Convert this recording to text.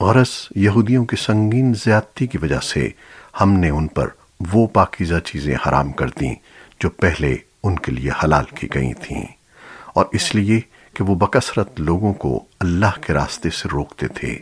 غرض یہودیوں کی سنگین زیادتی کی وجہ سے ہم نے ان پر وہ پاکیزہ چیزیں حرام کر دیں جو پہلے ان کے لیے حلال کی گئی تھیں۔ اور اس لیے کہ وہ بکثرت لوگوں کو اللہ کے راستے سے روکتے تھے۔